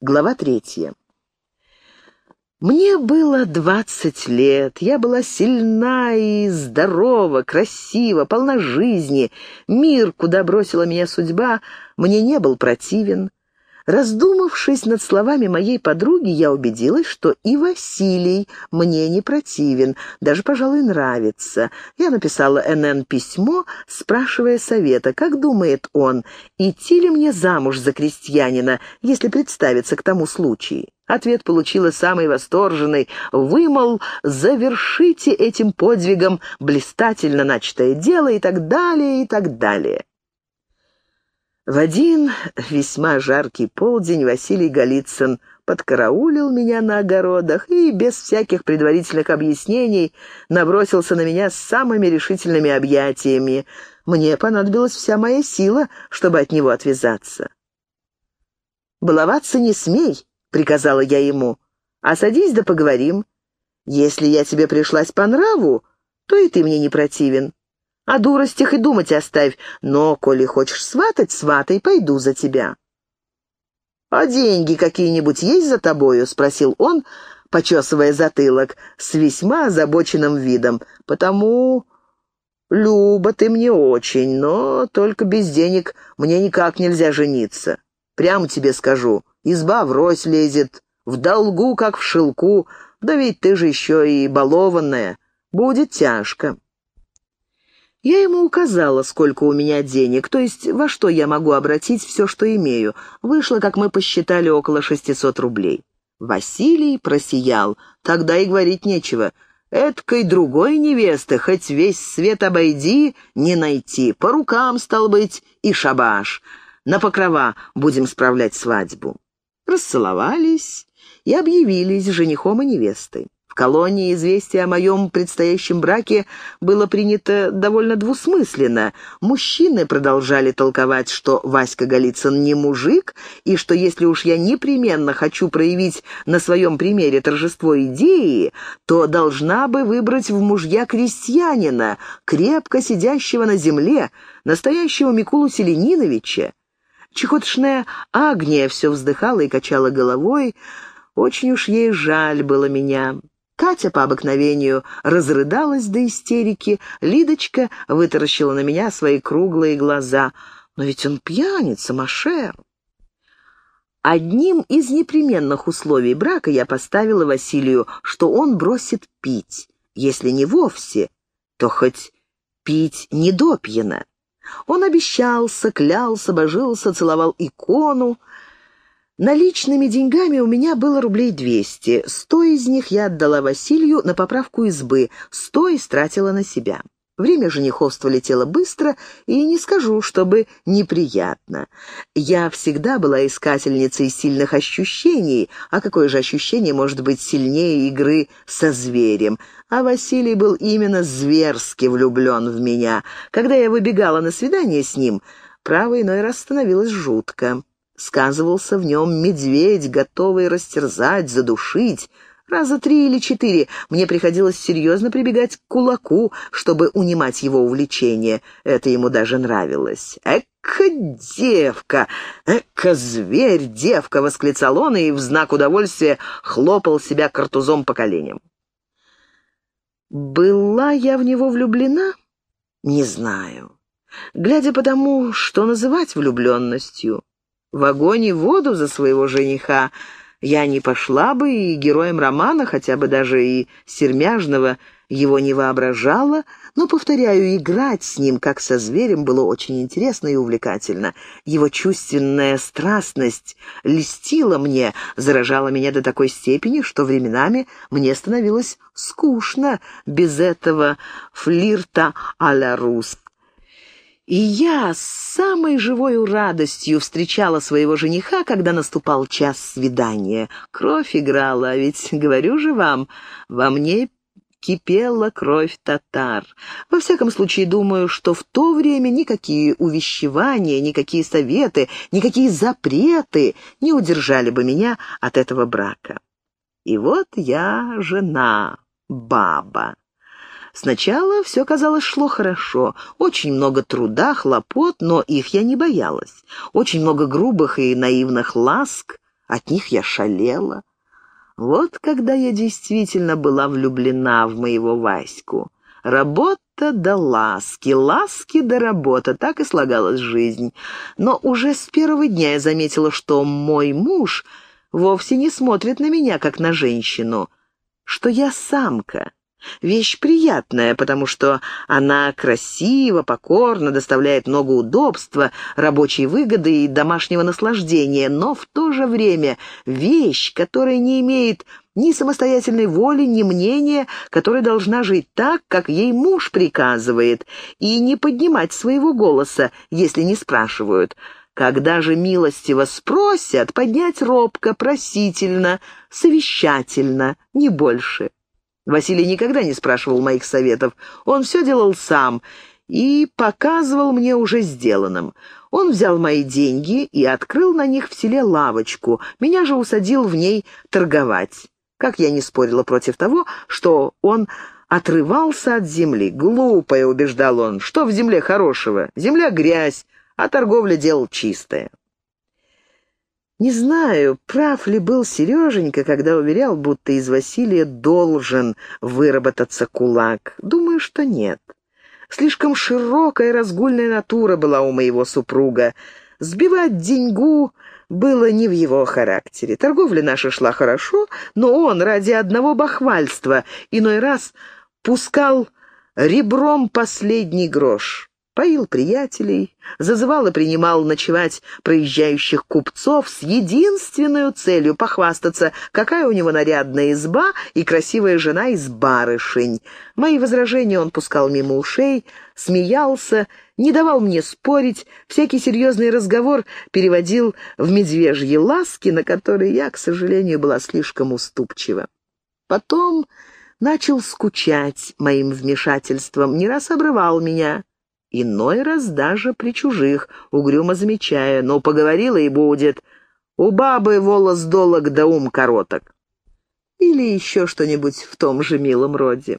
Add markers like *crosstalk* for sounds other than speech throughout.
Глава третья. Мне было двадцать лет, я была сильна и здорова, красива, полна жизни. Мир, куда бросила меня судьба, мне не был противен. Раздумавшись над словами моей подруги, я убедилась, что и Василий мне не противен, даже, пожалуй, нравится. Я написала НН письмо, спрашивая совета, как думает он, идти ли мне замуж за крестьянина, если представится к тому случаю. Ответ получила самый восторженный. Вы, мол, завершите этим подвигом блистательно начатое дело и так далее, и так далее. В один весьма жаркий полдень Василий Голицын подкараулил меня на огородах и без всяких предварительных объяснений набросился на меня с самыми решительными объятиями. Мне понадобилась вся моя сила, чтобы от него отвязаться. «Баловаться не смей», — приказала я ему, — «а садись да поговорим. Если я тебе пришлась по нраву, то и ты мне не противен. О дуростях и думать оставь, но, коли хочешь сватать, сватай, пойду за тебя». «А деньги какие-нибудь есть за тобою?» — спросил он, почесывая затылок, с весьма озабоченным видом. «Потому, Люба, ты мне очень, но только без денег мне никак нельзя жениться. Прямо тебе скажу, изба врозь лезет, в долгу, как в шелку, да ведь ты же еще и балованная, будет тяжко». Я ему указала, сколько у меня денег, то есть во что я могу обратить все, что имею. Вышло, как мы посчитали, около 600 рублей. Василий просиял. Тогда и говорить нечего. Эткой другой невесты, хоть весь свет обойди, не найти. По рукам, стал быть, и шабаш. На покрова будем справлять свадьбу. Расцеловались и объявились женихом и невестой колонии известие о моем предстоящем браке было принято довольно двусмысленно. Мужчины продолжали толковать, что Васька Голицын не мужик, и что если уж я непременно хочу проявить на своем примере торжество идеи, то должна бы выбрать в мужья крестьянина, крепко сидящего на земле, настоящего Микулу Селениновича. Чехотшная Агния все вздыхала и качала головой, очень уж ей жаль было меня. Катя по обыкновению разрыдалась до истерики, Лидочка вытаращила на меня свои круглые глаза. «Но ведь он пьяница, Машер!» Одним из непременных условий брака я поставила Василию, что он бросит пить. Если не вовсе, то хоть пить не допьяно. Он обещался, клялся, божился, целовал икону, Наличными деньгами у меня было рублей двести. Сто из них я отдала Василию на поправку избы, сто истратила на себя. Время жениховства летело быстро, и не скажу, чтобы неприятно. Я всегда была искательницей сильных ощущений, а какое же ощущение может быть сильнее игры со зверем? А Василий был именно зверски влюблен в меня. Когда я выбегала на свидание с ним, право иной раз становилось жутко. Сказывался в нем медведь, готовый растерзать, задушить. Раза три или четыре мне приходилось серьезно прибегать к кулаку, чтобы унимать его увлечение. Это ему даже нравилось. «Эка девка! Эка зверь, девка!» — восклицал он и в знак удовольствия хлопал себя картузом по коленям. Была я в него влюблена? Не знаю. Глядя по тому, что называть влюбленностью в огонь и воду за своего жениха, я не пошла бы и героем романа, хотя бы даже и сермяжного, его не воображала, но, повторяю, играть с ним, как со зверем, было очень интересно и увлекательно. Его чувственная страстность льстила мне, заражала меня до такой степени, что временами мне становилось скучно без этого флирта а-ля рус. И я с самой живой радостью встречала своего жениха, когда наступал час свидания. Кровь играла, а ведь, говорю же вам, во мне кипела кровь татар. Во всяком случае, думаю, что в то время никакие увещевания, никакие советы, никакие запреты не удержали бы меня от этого брака. И вот я жена, баба. Сначала все, казалось, шло хорошо. Очень много труда, хлопот, но их я не боялась. Очень много грубых и наивных ласк. От них я шалела. Вот когда я действительно была влюблена в моего Ваську. Работа да ласки, ласки да работа, так и слагалась жизнь. Но уже с первого дня я заметила, что мой муж вовсе не смотрит на меня, как на женщину, что я самка. Вещь приятная, потому что она красиво, покорно, доставляет много удобства, рабочей выгоды и домашнего наслаждения, но в то же время вещь, которая не имеет ни самостоятельной воли, ни мнения, которая должна жить так, как ей муж приказывает, и не поднимать своего голоса, если не спрашивают. Когда же милостиво спросят, поднять робко, просительно, совещательно, не больше. Василий никогда не спрашивал моих советов. Он все делал сам и показывал мне уже сделанным. Он взял мои деньги и открыл на них в селе лавочку. Меня же усадил в ней торговать. Как я не спорила против того, что он отрывался от земли. Глупое, убеждал он. Что в земле хорошего? Земля — грязь, а торговля — дело чистое. Не знаю, прав ли был Сереженька, когда уверял, будто из Василия должен выработаться кулак. Думаю, что нет. Слишком широкая разгульная натура была у моего супруга. Сбивать деньгу было не в его характере. Торговля наша шла хорошо, но он ради одного бахвальства иной раз пускал ребром последний грош поил приятелей, зазывал и принимал ночевать проезжающих купцов с единственной целью похвастаться, какая у него нарядная изба и красивая жена из барышень. Мои возражения он пускал мимо ушей, смеялся, не давал мне спорить, всякий серьезный разговор переводил в медвежьи ласки, на которые я, к сожалению, была слишком уступчива. Потом начал скучать моим вмешательством, не раз обрывал меня. Иной раз даже при чужих, угрюмо замечая, «Ну, поговорила и будет. У бабы волос долог да ум короток». Или еще что-нибудь в том же милом роде.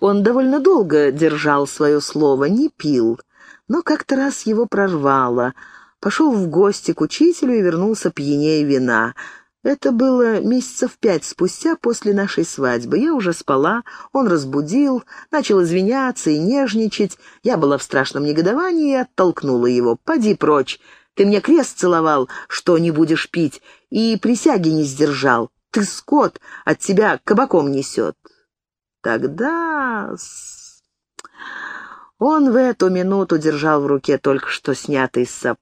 Он довольно долго держал свое слово, не пил, но как-то раз его прорвало. Пошел в гости к учителю и вернулся пьянее вина — это было месяцев пять спустя после нашей свадьбы. Я уже спала, он разбудил, начал извиняться и нежничать. Я была в страшном негодовании и оттолкнула его. «Поди прочь! Ты мне крест целовал, что не будешь пить, и присяги не сдержал. Ты скот, от тебя кабаком несет». Тогда... Он в эту минуту держал в руке только что снятый сапог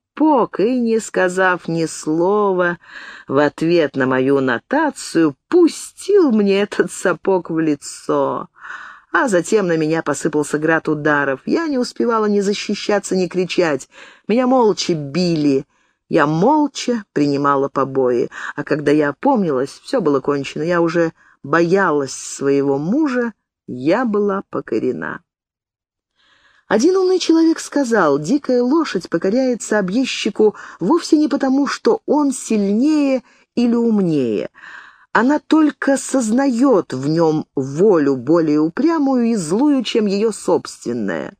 и, не сказав ни слова, в ответ на мою нотацию пустил мне этот сапог в лицо. А затем на меня посыпался град ударов. Я не успевала ни защищаться, ни кричать. Меня молча били. Я молча принимала побои. А когда я опомнилась, все было кончено. Я уже боялась своего мужа, я была покорена. Один умный человек сказал, дикая лошадь покоряется объездчику вовсе не потому, что он сильнее или умнее. Она только сознает в нем волю более упрямую и злую, чем ее собственная.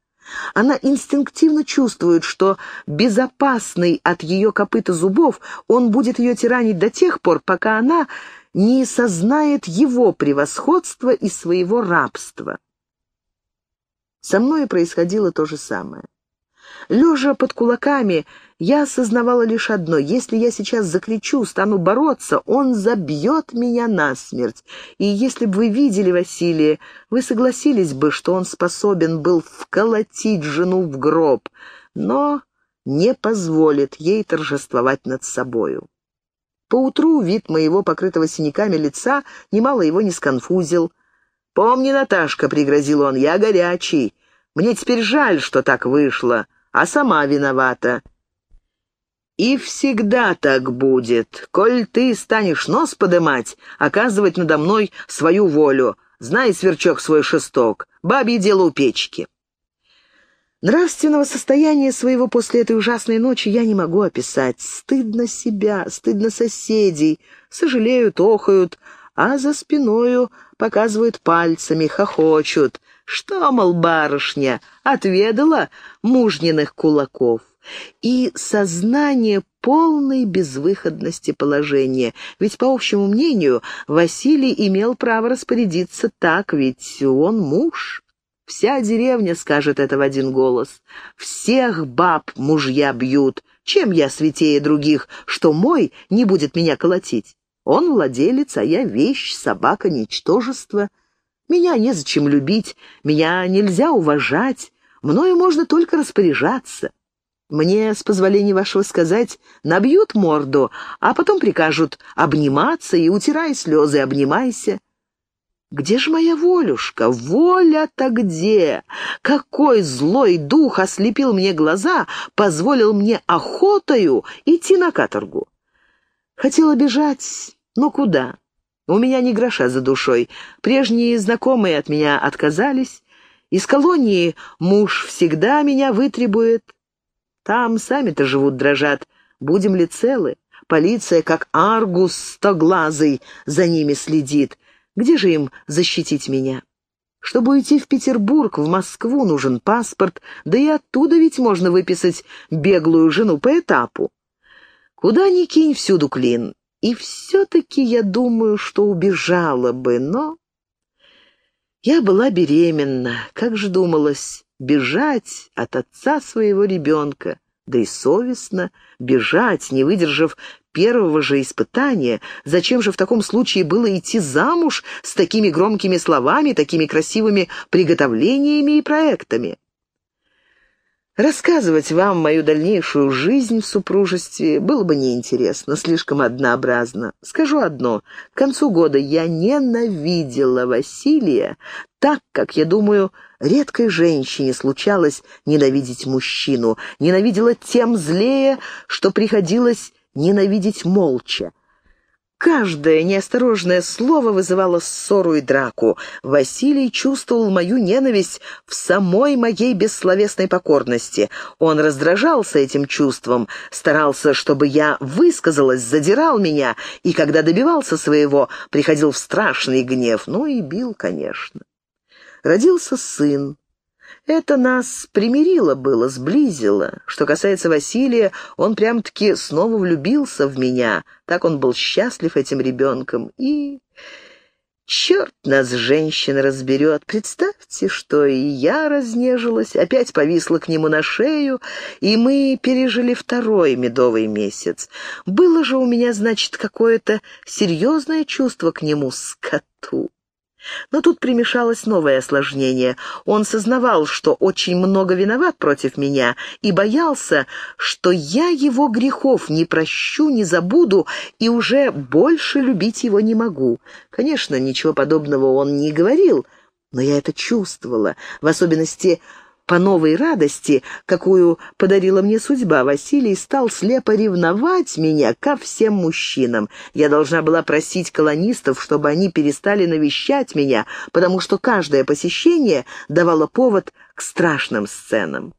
Она инстинктивно чувствует, что безопасный от ее копыта зубов он будет ее тиранить до тех пор, пока она не сознает его превосходства и своего рабства. Со мной происходило то же самое. Лежа под кулаками, я осознавала лишь одно. Если я сейчас закричу, стану бороться, он забьет меня насмерть. И если бы вы видели Василия, вы согласились бы, что он способен был вколотить жену в гроб, но не позволит ей торжествовать над собою. Поутру вид моего покрытого синяками лица немало его не сконфузил. «Помни, Наташка», — пригрозил он, — «я горячий. Мне теперь жаль, что так вышло, а сама виновата». «И всегда так будет. Коль ты станешь нос подымать, оказывать надо мной свою волю. Знай, сверчок, свой шесток. Бабье дело у печки». Нравственного состояния своего после этой ужасной ночи я не могу описать. Стыдно себя, стыдно соседей. Сожалеют, охают, а за спиною показывают пальцами, хохочут. Что, мол, барышня, отведала мужниных кулаков? и сознание полной безвыходности положения. Ведь, по общему мнению, Василий имел право распорядиться так, ведь он муж. Вся деревня скажет это в один голос. Всех баб мужья бьют. Чем я святее других, что мой не будет меня колотить? Он владелец, а я вещь, собака, ничтожество. Меня незачем любить, меня нельзя уважать, мною можно только распоряжаться. Мне, с позволения вашего сказать, набьют морду, а потом прикажут обниматься и, утирай слезы, обнимайся. Где же моя волюшка? Воля-то где? Какой злой дух ослепил мне глаза, позволил мне охотою идти на каторгу? Хотела бежать, но куда? У меня ни гроша за душой. Прежние знакомые от меня отказались. Из колонии муж всегда меня вытребует. Там сами-то живут, дрожат. Будем ли целы? Полиция, как аргус стоглазый, за ними следит. Где же им защитить меня? Чтобы уйти в Петербург, в Москву нужен паспорт, да и оттуда ведь можно выписать беглую жену по этапу. Куда ни кинь, всюду клин. И все-таки я думаю, что убежала бы, но... Я была беременна, как же думалось, бежать от отца своего ребенка, да и совестно бежать, не выдержав первого же испытания. Зачем же в таком случае было идти замуж с такими громкими словами, такими красивыми приготовлениями и проектами? Рассказывать вам мою дальнейшую жизнь в супружестве было бы неинтересно, слишком однообразно. Скажу одно. К концу года я ненавидела Василия так, как, я думаю, редкой женщине случалось ненавидеть мужчину. Ненавидела тем злее, что приходилось ненавидеть молча. Каждое неосторожное слово вызывало ссору и драку. Василий чувствовал мою ненависть в самой моей бессловесной покорности. Он раздражался этим чувством, старался, чтобы я высказалась, задирал меня, и, когда добивался своего, приходил в страшный гнев, ну и бил, конечно. Родился сын. Это нас примирило было, сблизило. Что касается Василия, он прям-таки снова влюбился в меня. Так он был счастлив этим ребенком. И... Черт нас, женщина, разберет. Представьте, что и я разнежилась, опять повисла к нему на шею, и мы пережили второй медовый месяц. Было же у меня, значит, какое-то серьезное чувство к нему, скоту. Но тут примешалось новое осложнение. Он сознавал, что очень много виноват против меня, и боялся, что я его грехов не прощу, не забуду и уже больше любить его не могу. Конечно, ничего подобного он не говорил, но я это чувствовала, в особенности по новой радости, какую подарила мне судьба, Василий стал слепо ревновать меня ко всем мужчинам. Я должна была просить колонистов, чтобы они перестали навещать меня, потому что каждое посещение давало повод к страшным сценам.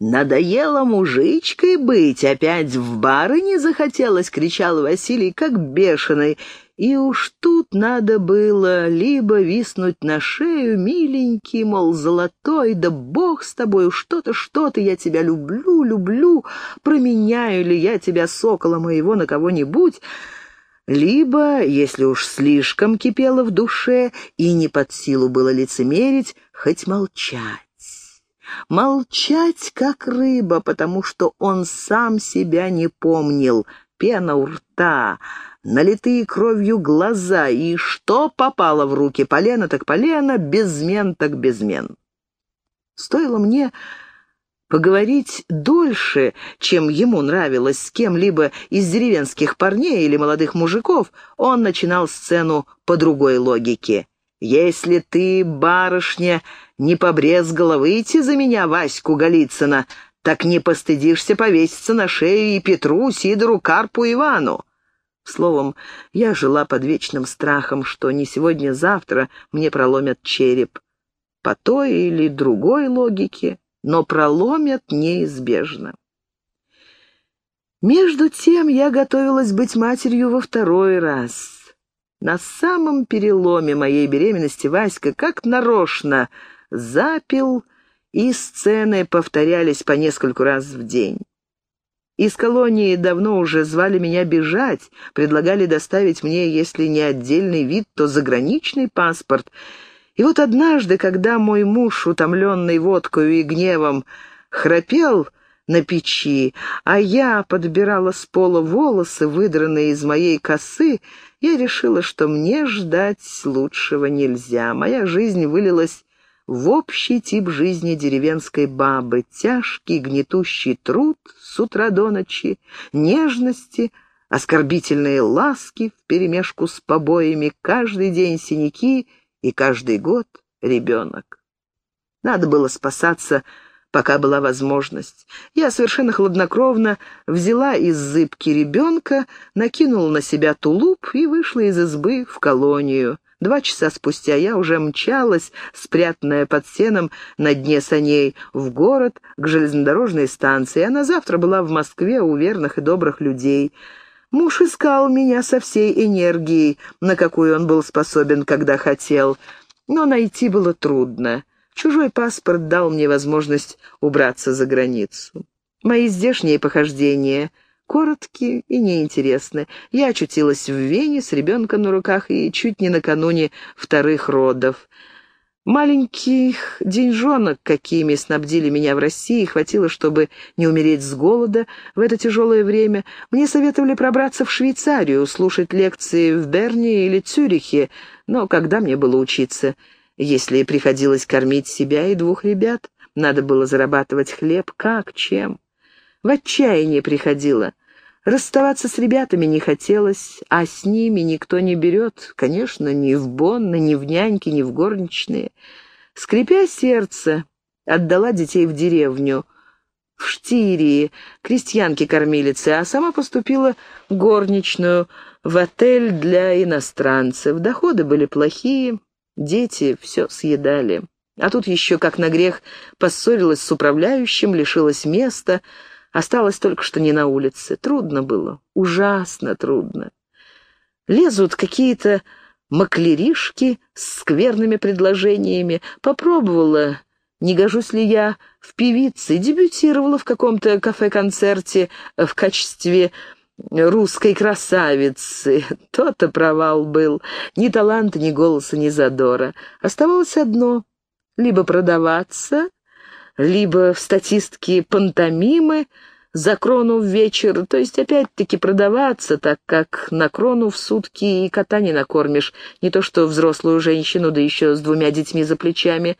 «Надоело мужичкой быть, опять в бары не захотелось!» — кричал Василий, как бешеный, и уж тут надо было либо виснуть на шею, миленький, мол, золотой, да бог с тобой, что-то, что-то, я тебя люблю, люблю, променяю ли я тебя, сокола моего, на кого-нибудь, либо, если уж слишком кипело в душе и не под силу было лицемерить, хоть молчать. Молчать, как рыба, потому что он сам себя не помнил, пена у рта, налитые кровью глаза, и что попало в руки, полено так полено, безмен так безмен. Стоило мне поговорить дольше, чем ему нравилось с кем-либо из деревенских парней или молодых мужиков, он начинал сцену по другой логике. «Если ты, барышня, не побрезгала выйти за меня, Ваську Голицына, так не постыдишься повеситься на шею и Петру, Сидору, Карпу, Ивану. Словом, я жила под вечным страхом, что не сегодня-завтра мне проломят череп. По той или другой логике, но проломят неизбежно. Между тем я готовилась быть матерью во второй раз. На самом переломе моей беременности Васька как нарочно запил и сцены повторялись по нескольку раз в день. Из колонии давно уже звали меня бежать, предлагали доставить мне, если не отдельный вид, то заграничный паспорт. И вот однажды, когда мой муж, утомленный водкой и гневом, храпел на печи, а я подбирала с пола волосы, выдранные из моей косы, я решила, что мне ждать лучшего нельзя. Моя жизнь вылилась в общий тип жизни деревенской бабы, тяжкий гнетущий труд с утра до ночи, нежности, оскорбительные ласки вперемешку с побоями, каждый день синяки и каждый год ребенок. Надо было спасаться, пока была возможность. Я совершенно хладнокровно взяла из зыбки ребенка, накинула на себя тулуп и вышла из избы в колонию. Два часа спустя я уже мчалась, спрятанная под сеном на дне саней, в город, к железнодорожной станции, а на завтра была в Москве у верных и добрых людей. Муж искал меня со всей энергией, на какую он был способен, когда хотел, но найти было трудно. Чужой паспорт дал мне возможность убраться за границу. Мои здешние похождения — короткие и неинтересные. Я очутилась в Вене с ребенком на руках и чуть не накануне вторых родов. Маленьких деньжонок, какими снабдили меня в России, хватило, чтобы не умереть с голода в это тяжелое время. Мне советовали пробраться в Швейцарию, слушать лекции в Берне или Цюрихе, но когда мне было учиться, если приходилось кормить себя и двух ребят? Надо было зарабатывать хлеб, как, чем? В отчаяние приходило. Расставаться с ребятами не хотелось, а с ними никто не берет, конечно, ни в Бонны, ни в няньки, ни в горничные. Скрипя сердце, отдала детей в деревню, в Штирии, крестьянки-кормилицы, а сама поступила горничную в отель для иностранцев. Доходы были плохие, дети все съедали. А тут еще, как на грех, поссорилась с управляющим, лишилась места — Осталось только что не на улице. Трудно было, ужасно трудно. Лезут какие-то маклеришки с скверными предложениями. Попробовала, не гожусь ли я в певице, дебютировала в каком-то кафе-концерте в качестве русской красавицы. *laughs* То-то провал был. Ни таланта, ни голоса, ни задора. Оставалось одно — либо продаваться, либо в статистке пантомимы за крону в вечер, то есть опять-таки продаваться, так как на крону в сутки и кота не накормишь, не то что взрослую женщину, да еще с двумя детьми за плечами.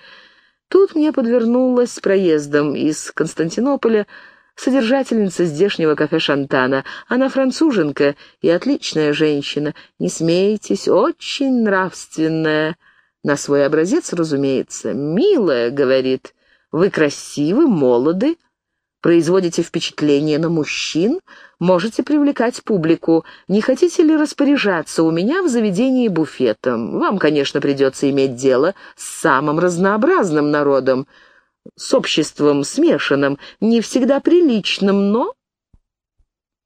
Тут мне подвернулась с проездом из Константинополя содержательница здешнего кафе «Шантана». Она француженка и отличная женщина. Не смейтесь, очень нравственная. На свой образец, разумеется. «Милая», — говорит, вы красивы, молоды, производите впечатление на мужчин, можете привлекать публику. Не хотите ли распоряжаться у меня в заведении буфетом? Вам, конечно, придется иметь дело с самым разнообразным народом, с обществом смешанным, не всегда приличным, но...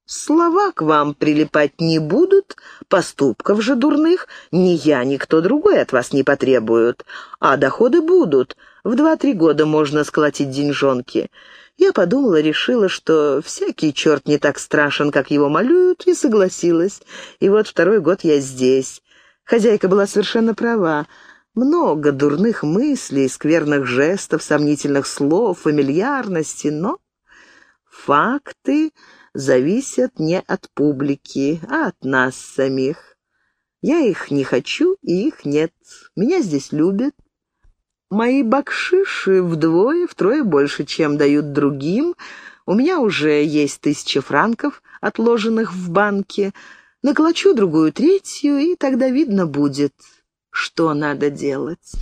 Слова к вам прилипать не будут, поступков же дурных ни я, ни кто другой от вас не потребуют, а доходы будут — в два-три года можно сколотить деньжонки. Я подумала, решила, что всякий черт не так страшен, как его малюют, и согласилась. И вот второй год я здесь. Хозяйка была совершенно права. Много дурных мыслей, скверных жестов, сомнительных слов, фамильярности, но факты зависят не от публики, а от нас самих. Я их не хочу, и их нет. Меня здесь любят, Мои бакшиши вдвое-втрое больше, чем дают другим. У меня уже есть тысяча франков, отложенных в банке. Наколочу другую третью, и тогда видно будет, что надо делать.